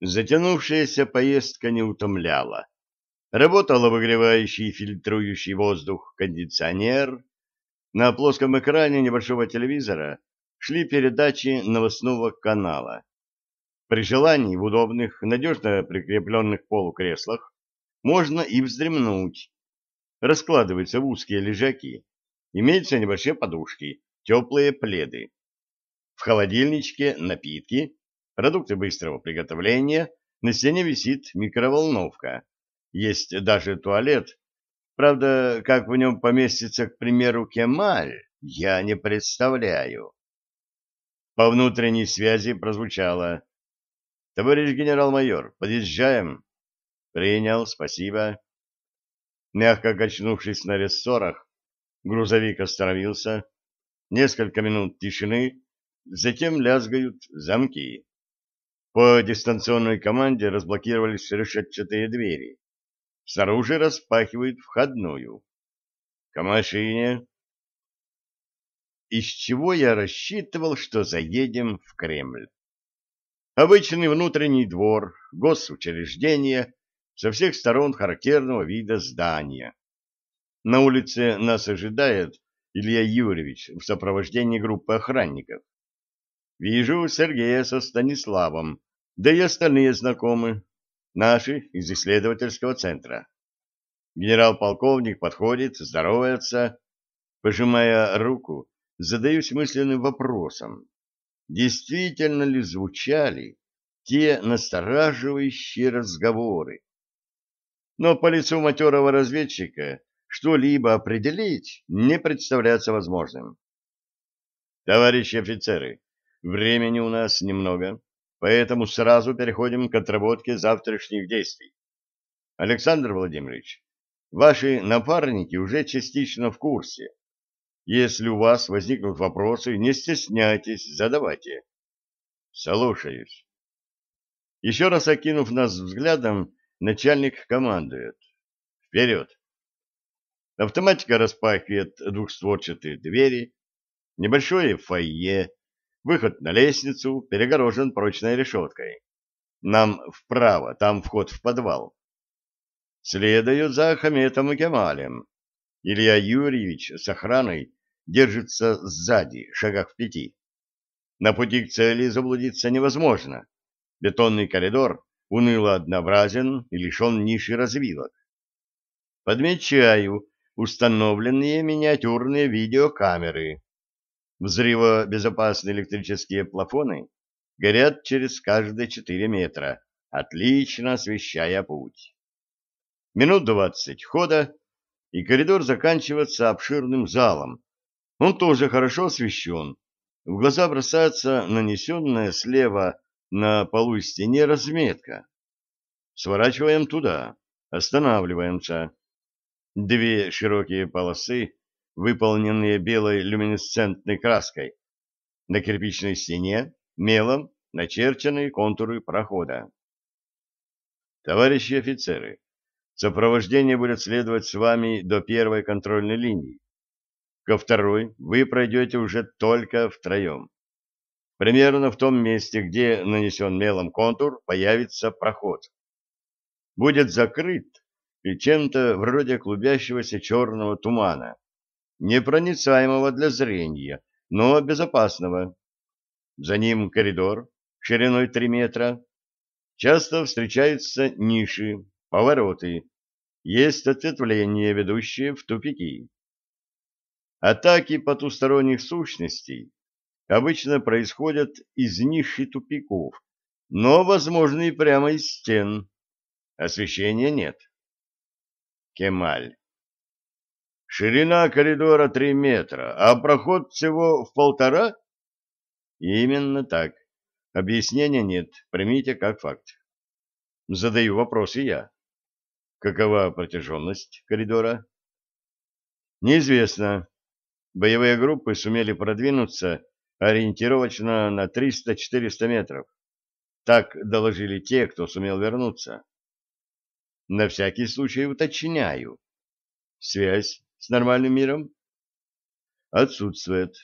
Затянувшаяся поездка не утомляла. Работал обогревающий и фильтрующий воздух кондиционер. На плоском экране небольшого телевизора шли передачи новостного канала. При желании в удобных, надежно прикрепленных к полу креслах можно и вздремнуть. Раскладываются в узкие лежаки. Имеются небольшие подушки, теплые пледы. В холодильничке напитки, продукты быстрого приготовления, на стене висит микроволновка. Есть даже туалет. Правда, как в нем поместится, к примеру, Кемаль, я не представляю. По внутренней связи прозвучало. «Товарищ генерал-майор, подъезжаем». «Принял, спасибо». Мягко качнувшись на рессорах, грузовик остановился. Несколько минут тишины, затем лязгают замки. По дистанционной команде разблокировались решетчатые двери. Снаружи распахивают входную. К машине. Из чего я рассчитывал, что заедем в Кремль? Обычный внутренний двор, госучреждение, со всех сторон характерного вида здания. На улице нас ожидает Илья Юрьевич в сопровождении группы охранников. Вижу Сергея со Станиславом, да и остальные знакомы, наши из исследовательского центра. Генерал-полковник подходит, здоровается, пожимая руку, задаюсь мысленным вопросом, действительно ли звучали те настораживающие разговоры. Но по лицу матерого разведчика что-либо определить не представляется возможным. Товарищи офицеры, времени у нас немного. Поэтому сразу переходим к отработке завтрашних действий. Александр Владимирович, ваши напарники уже частично в курсе. Если у вас возникнут вопросы, не стесняйтесь, задавайте. Слушаюсь. Еще раз окинув нас взглядом, начальник командует. Вперед! Автоматика распахивает двухстворчатые двери, небольшое фойе, Выход на лестницу перегорожен прочной решеткой. Нам вправо, там вход в подвал. Следую за Хаметом и Кемалем. Илья Юрьевич с охраной держится сзади, шагах в пяти. На пути к цели заблудиться невозможно. Бетонный коридор уныло однообразен и лишен ниши развилок. Подмечаю установленные миниатюрные видеокамеры. Взрывобезопасные электрические плафоны горят через каждые четыре метра, отлично освещая путь. Минут двадцать хода, и коридор заканчивается обширным залом. Он тоже хорошо освещен. В глаза бросается нанесенная слева на полу и стене разметка. Сворачиваем туда, останавливаемся. Две широкие полосы выполненные белой люминесцентной краской. На кирпичной стене мелом начерчены контуры прохода. Товарищи офицеры, сопровождение будет следовать с вами до первой контрольной линии. Ко второй вы пройдете уже только втроем. Примерно в том месте, где нанесен мелом контур, появится проход. Будет закрыт и чем-то вроде клубящегося черного тумана непроницаемого для зрения, но безопасного. За ним коридор шириной 3 метра. Часто встречаются ниши, повороты. Есть ответвления, ведущие в тупики. Атаки потусторонних сущностей обычно происходят из ниш и тупиков, но возможны и прямо из стен. Освещения нет. Кемаль. Ширина коридора три метра, а проход всего в полтора? Именно так. Объяснения нет, примите как факт. Задаю вопросы я. Какова протяженность коридора? Неизвестно. Боевые группы сумели продвинуться ориентировочно на 300-400 метров. Так доложили те, кто сумел вернуться. На всякий случай уточняю. Связь с нормальным миром? Отсутствует.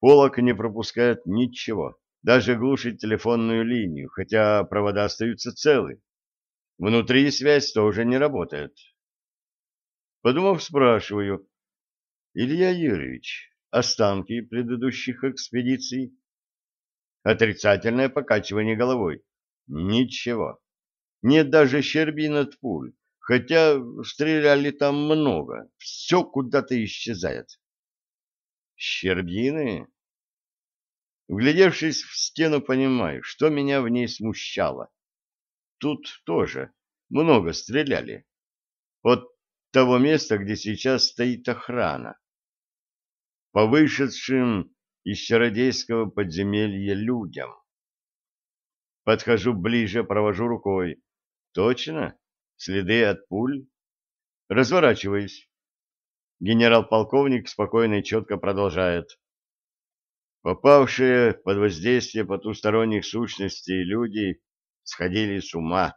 Полок не пропускает ничего. даже глушить телефонную линию, хотя провода остаются целы. Внутри связь тоже не работает. Подумав, спрашиваю, Илья Юрьевич, останки предыдущих экспедиций? Отрицательное покачивание головой. Ничего. Нет даже щербин от пуль, хотя стреляли там много. Все куда-то исчезает. Щербины? Вглядевшись в стену, понимаю, что меня в ней смущало. Тут тоже много стреляли. От того места, где сейчас стоит охрана. По вышедшим из чародейского подземелья людям. Подхожу ближе, провожу рукой. Точно? Следы от пуль? Разворачиваюсь. Генерал-полковник спокойно и четко продолжает. Попавшие под воздействие потусторонних сущностей люди сходили с ума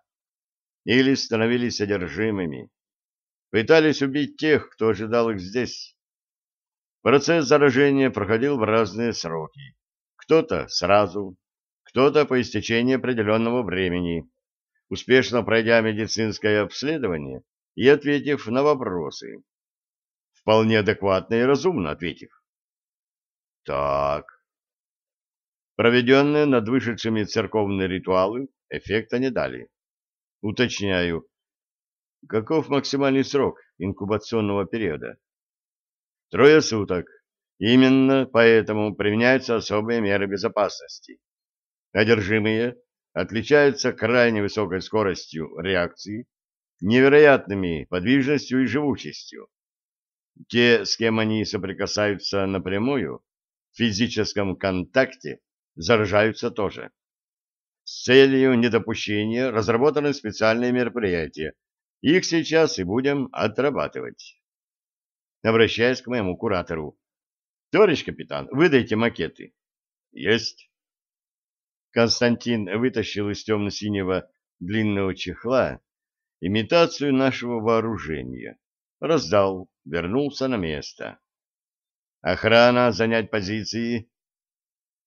или становились одержимыми. Пытались убить тех, кто ожидал их здесь. Процесс заражения проходил в разные сроки. Кто-то сразу, кто-то по истечении определенного времени, успешно пройдя медицинское обследование и ответив на вопросы. Вполне адекватно и разумно ответив. Так. Проведенные над вышедшими церковные ритуалы эффекта не дали. Уточняю, каков максимальный срок инкубационного периода? Трое суток. Именно поэтому применяются особые меры безопасности. Одержимые отличаются крайне высокой скоростью реакции, невероятными подвижностью и живучестью. Те, с кем они соприкасаются напрямую, в физическом контакте, заражаются тоже. С целью недопущения разработаны специальные мероприятия. Их сейчас и будем отрабатывать. Обращаясь к моему куратору. Товарищ капитан, выдайте макеты. Есть. Константин вытащил из темно-синего длинного чехла имитацию нашего вооружения, раздал, вернулся на место. Охрана, занять позиции.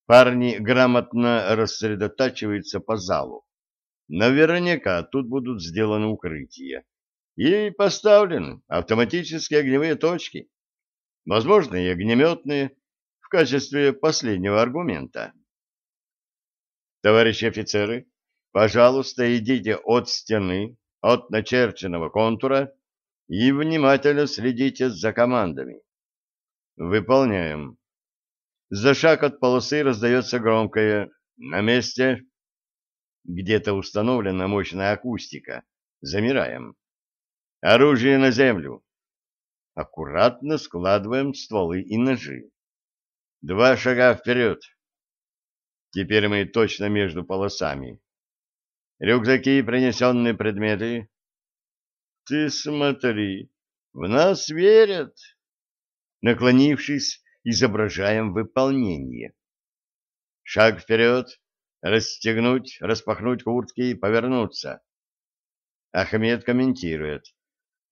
Парни грамотно рассредотачиваются по залу. Наверняка тут будут сделаны укрытия. И поставлены автоматические огневые точки. Возможно, и огнеметные в качестве последнего аргумента. Товарищи офицеры, пожалуйста, идите от стены, от начерченного контура и внимательно следите за командами. Выполняем. За шаг от полосы раздается громкое «На месте!» Где-то установлена мощная акустика. Замираем. Оружие на землю. Аккуратно складываем стволы и ножи. Два шага вперед. Теперь мы точно между полосами. Рюкзаки и принесенные предметы. Ты смотри, в нас верят. Наклонившись, изображаем выполнение. Шаг вперед, расстегнуть, распахнуть куртки и повернуться. Ахмед комментирует.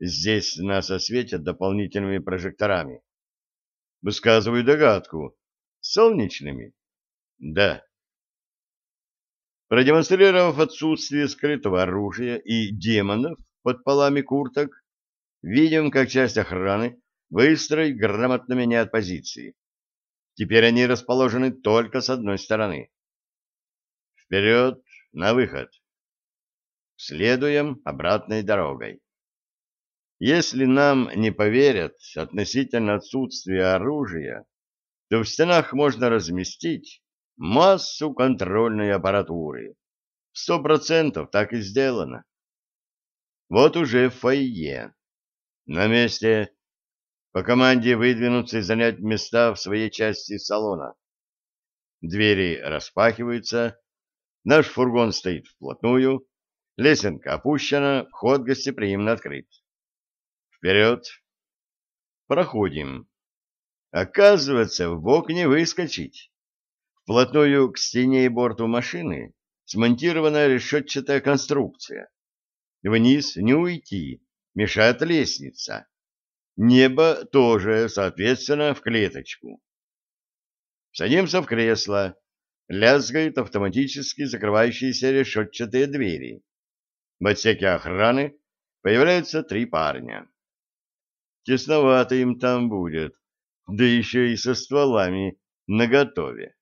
Здесь нас осветят дополнительными прожекторами. Высказываю догадку. Солнечными? Да. Продемонстрировав отсутствие скрытого оружия и демонов под полами курток, видим, как часть охраны быстро и грамотно меняет позиции. Теперь они расположены только с одной стороны. Вперед, на выход. Следуем обратной дорогой. Если нам не поверят относительно отсутствия оружия, то в стенах можно разместить массу контрольной аппаратуры. Сто процентов так и сделано. Вот уже фойе. На месте. По команде выдвинуться и занять места в своей части салона. Двери распахиваются. Наш фургон стоит вплотную. Лесенка опущена, вход гостеприимно открыт. Вперед. Проходим. Оказывается, в бок не выскочить. Вплотную к стене и борту машины смонтирована решетчатая конструкция. Вниз не уйти, мешает лестница. Небо тоже, соответственно, в клеточку. Садимся в кресло, лязгают автоматически закрывающиеся решетчатые двери. В отсеке охраны появляются три парня. Тесновато им там будет, да еще и со стволами наготове.